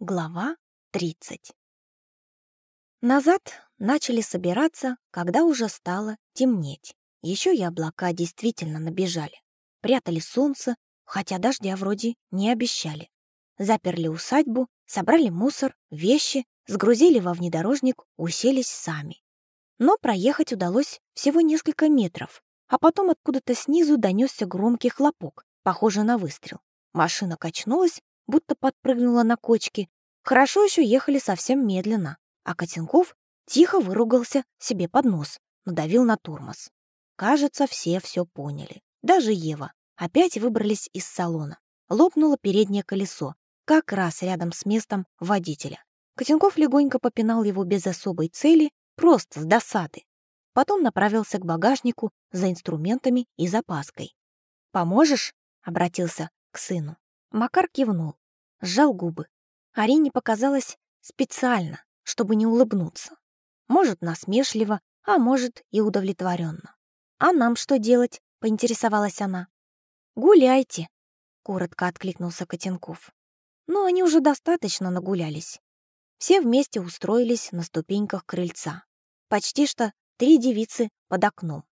Глава 30 Назад начали собираться, когда уже стало темнеть. Еще и облака действительно набежали. Прятали солнце, хотя дождя вроде не обещали. Заперли усадьбу, собрали мусор, вещи, сгрузили во внедорожник, уселись сами. Но проехать удалось всего несколько метров, а потом откуда-то снизу донесся громкий хлопок, похожий на выстрел. Машина качнулась, будто подпрыгнула на кочке. Хорошо еще ехали совсем медленно, а Котенков тихо выругался себе под нос, надавил на тормоз. Кажется, все все поняли. Даже Ева. Опять выбрались из салона. Лопнуло переднее колесо, как раз рядом с местом водителя. Котенков легонько попинал его без особой цели, просто с досады. Потом направился к багажнику за инструментами и запаской. «Поможешь?» — обратился к сыну. Макар кивнул, сжал губы. Арине показалось специально, чтобы не улыбнуться. Может, насмешливо, а может и удовлетворенно. «А нам что делать?» — поинтересовалась она. «Гуляйте», — коротко откликнулся Котенков. Но они уже достаточно нагулялись. Все вместе устроились на ступеньках крыльца. Почти что три девицы под окном.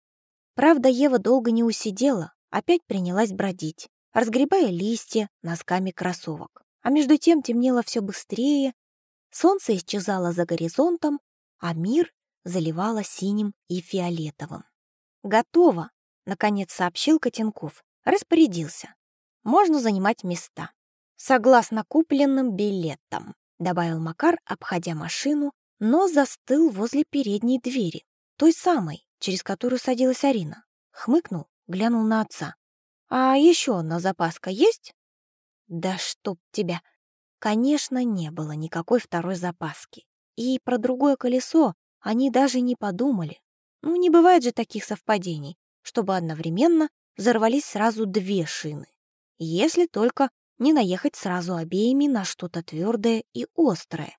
Правда, Ева долго не усидела, опять принялась бродить разгребая листья носками кроссовок. А между тем темнело все быстрее, солнце исчезало за горизонтом, а мир заливало синим и фиолетовым. «Готово!» — наконец сообщил Котенков. Распорядился. «Можно занимать места. Согласно купленным билетам», — добавил Макар, обходя машину, но застыл возле передней двери, той самой, через которую садилась Арина. Хмыкнул, глянул на отца. «А еще одна запаска есть?» «Да чтоб тебя!» Конечно, не было никакой второй запаски. И про другое колесо они даже не подумали. Ну, не бывает же таких совпадений, чтобы одновременно взорвались сразу две шины. Если только не наехать сразу обеими на что-то твердое и острое.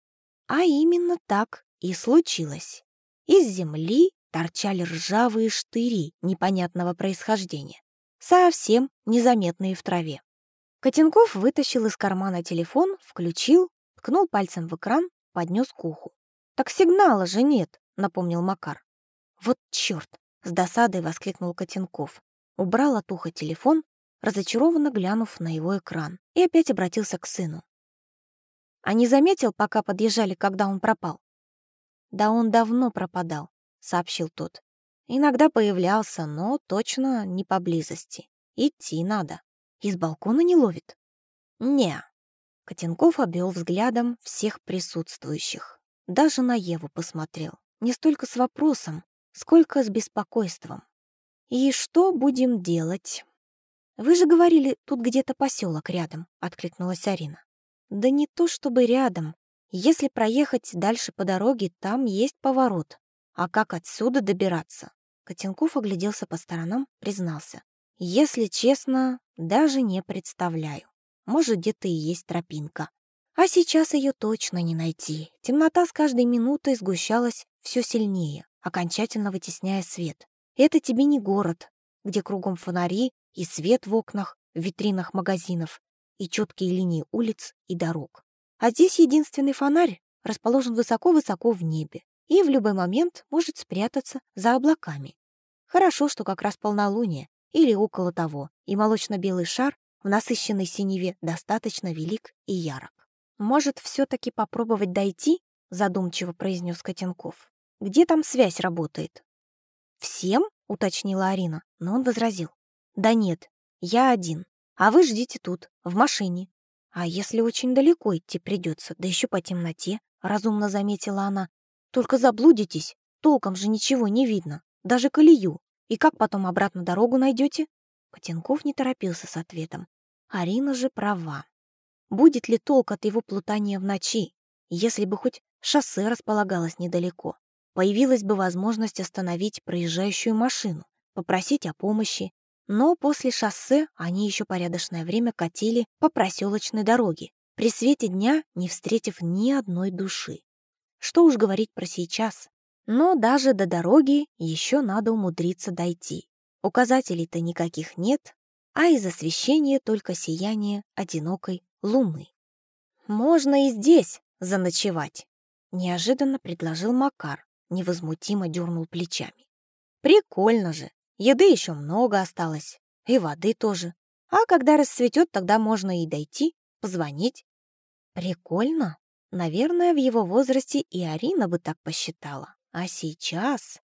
А именно так и случилось. Из земли торчали ржавые штыри непонятного происхождения совсем незаметные в траве. Котенков вытащил из кармана телефон, включил, ткнул пальцем в экран, поднес к уху. «Так сигнала же нет», — напомнил Макар. «Вот чёрт!» — с досадой воскликнул Котенков. Убрал от уха телефон, разочарованно глянув на его экран, и опять обратился к сыну. «А не заметил, пока подъезжали, когда он пропал?» «Да он давно пропадал», — сообщил тот. Иногда появлялся, но точно не поблизости. Идти надо. Из балкона не ловит? Не. Котенков обвел взглядом всех присутствующих. Даже на Еву посмотрел. Не столько с вопросом, сколько с беспокойством. «И что будем делать?» «Вы же говорили, тут где-то поселок рядом», — откликнулась Арина. «Да не то чтобы рядом. Если проехать дальше по дороге, там есть поворот. А как отсюда добираться? Котенков огляделся по сторонам, признался. Если честно, даже не представляю. Может, где-то и есть тропинка. А сейчас ее точно не найти. Темнота с каждой минутой сгущалась все сильнее, окончательно вытесняя свет. Это тебе не город, где кругом фонари и свет в окнах, в витринах магазинов, и четкие линии улиц и дорог. А здесь единственный фонарь расположен высоко-высоко в небе и в любой момент может спрятаться за облаками. Хорошо, что как раз полнолуние или около того, и молочно-белый шар в насыщенной синеве достаточно велик и ярок. «Может, все-таки попробовать дойти?» — задумчиво произнес Котенков. «Где там связь работает?» «Всем?» — уточнила Арина, но он возразил. «Да нет, я один, а вы ждите тут, в машине. А если очень далеко идти придется, да еще по темноте?» — разумно заметила она. Только заблудитесь, толком же ничего не видно, даже колею. И как потом обратно дорогу найдете? Котенков не торопился с ответом. Арина же права. Будет ли толк от его плутания в ночи, если бы хоть шоссе располагалось недалеко? Появилась бы возможность остановить проезжающую машину, попросить о помощи. Но после шоссе они еще порядочное время катили по проселочной дороге, при свете дня не встретив ни одной души. Что уж говорить про сейчас. Но даже до дороги еще надо умудриться дойти. Указателей-то никаких нет, а из освещения только сияние одинокой луны. можно и здесь заночевать», — неожиданно предложил Макар, невозмутимо дернул плечами. «Прикольно же, еды еще много осталось, и воды тоже. А когда расцветет, тогда можно и дойти, позвонить». «Прикольно?» Наверное, в его возрасте и Арина бы так посчитала. А сейчас...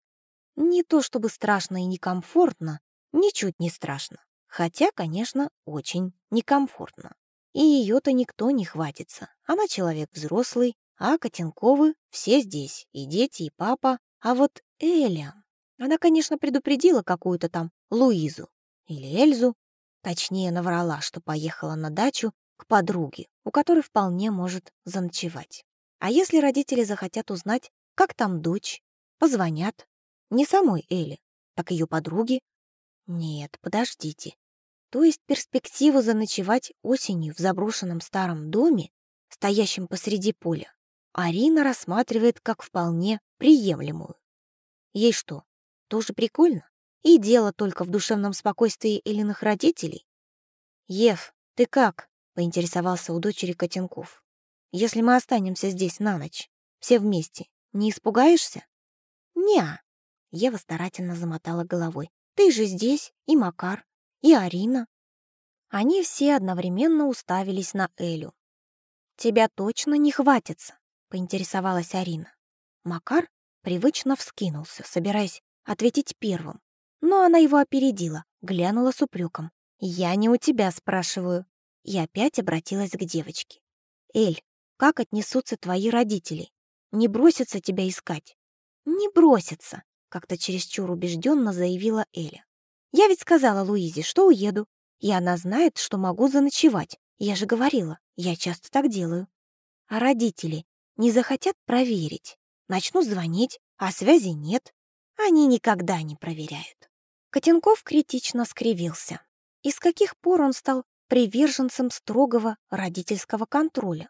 Не то чтобы страшно и некомфортно, ничуть не страшно. Хотя, конечно, очень некомфортно. И ее-то никто не хватится. Она человек взрослый, а Котенковы все здесь, и дети, и папа. А вот Эля... Она, конечно, предупредила какую-то там Луизу или Эльзу. Точнее, наврала, что поехала на дачу к подруге, у которой вполне может заночевать. А если родители захотят узнать, как там дочь, позвонят. Не самой Эле, так ее подруге. Нет, подождите. То есть перспективу заночевать осенью в заброшенном старом доме, стоящем посреди поля, Арина рассматривает как вполне приемлемую. Ей что, тоже прикольно? И дело только в душевном спокойствии Элиных родителей? «Ев, ты как?» — поинтересовался у дочери Котенков. «Если мы останемся здесь на ночь, все вместе, не испугаешься?» «Не-а», Ева старательно замотала головой. «Ты же здесь, и Макар, и Арина». Они все одновременно уставились на Элю. «Тебя точно не хватится», — поинтересовалась Арина. Макар привычно вскинулся, собираясь ответить первым. Но она его опередила, глянула с упреком. «Я не у тебя спрашиваю и опять обратилась к девочке. «Эль, как отнесутся твои родители? Не бросятся тебя искать?» «Не бросятся», — как-то чересчур убежденно заявила Эля. «Я ведь сказала Луизе, что уеду, и она знает, что могу заночевать. Я же говорила, я часто так делаю. А родители не захотят проверить. Начнут звонить, а связи нет. Они никогда не проверяют». Котенков критично скривился. И с каких пор он стал приверженцем строгого родительского контроля.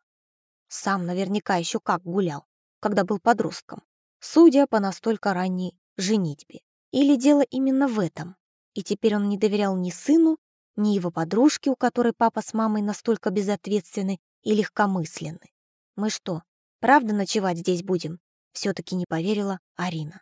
Сам наверняка еще как гулял, когда был подростком, судя по настолько ранней женитьбе. Или дело именно в этом. И теперь он не доверял ни сыну, ни его подружке, у которой папа с мамой настолько безответственны и легкомысленны. «Мы что, правда ночевать здесь будем?» Все-таки не поверила Арина.